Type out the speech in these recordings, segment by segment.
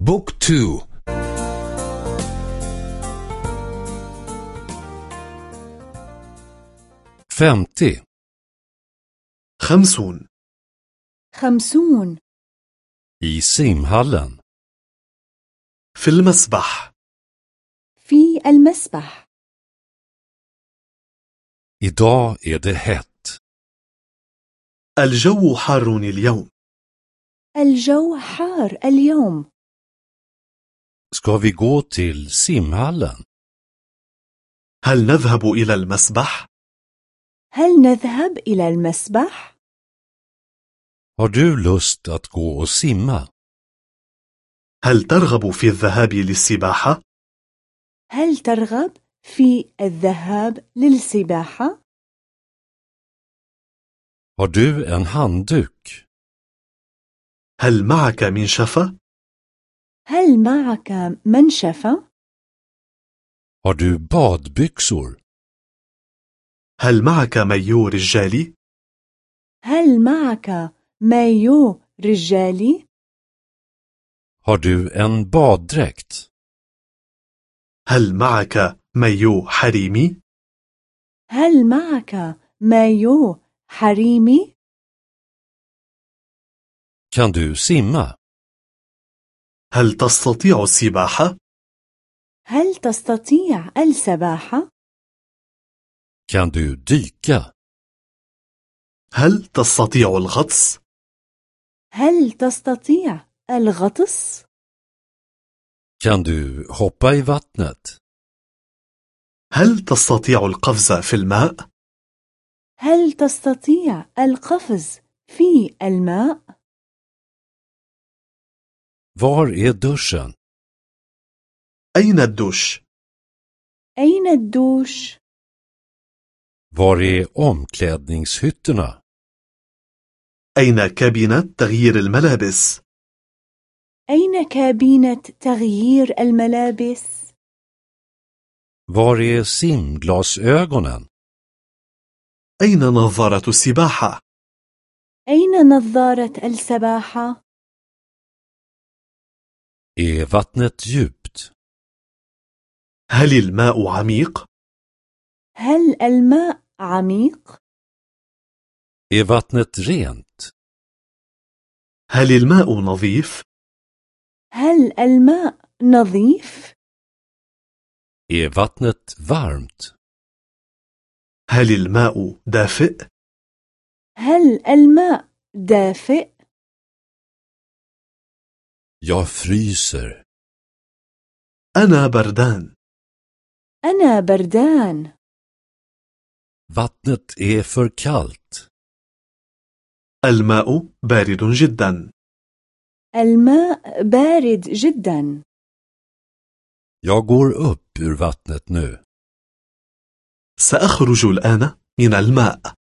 بوك تو. femtio, خمسون. خمسون. i simhallen, في المسبح. في المسبح. Idag är det hett. الجو حار اليوم. الجو حار اليوم. Ska vi gå till simhallen? هل نذهب إلى المسبح؟ هل نذهب إلى المسبح؟ Har du lust att gå och simma? هل ترغب في الذهاب للسباحة؟ هل ترغب في الذهاب للسباحة؟ Har du en handduk? هل معك منشفة؟ هل معك منشفة؟ Har du badbyxor? هل معك مايو رجالي؟ هل معك مايو رجالي؟ Har du en baddräkt? هل معك مايو حريمي؟ هل معك مايو حريمي؟ Kan du simma? هل تستطيع السباحة؟ هل تستطيع السباحة؟ Kan du dyka? هل تستطيع الغطس؟ هل تستطيع الغطس؟ Kan du hoppa i vattnet? هل تستطيع القفز في الماء؟ هل تستطيع القفز في الماء؟ Var är duschen? أين الدوش؟ أين الدوش؟ Var är omklädningshytterna? أين كابينة تغيير الملابس؟ أين كابينة تغيير الملابس؟ Var är simglasögonen? أين نظارة السباحة؟ أين نظارة السباحة؟ Är vattnet djupt? هل الماء عميق؟ هل الماء عميق؟ Är vattnet rent? هل الماء نظيف؟ هل الماء نظيف؟ Är vattnet varmt? هل الماء دافئ؟ هل الماء دافئ؟ Jag fryser. أنا بردان أنا بردان Vattnet är för kallt. الماء بارد جدا الماء بارد جدا Jag går upp ur vattnet nu. سأخرج الآن من الماء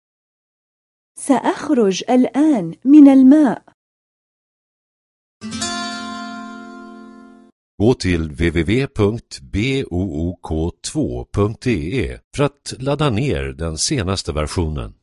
سأخرج الآن من الماء Gå till www.book2.de för att ladda ner den senaste versionen.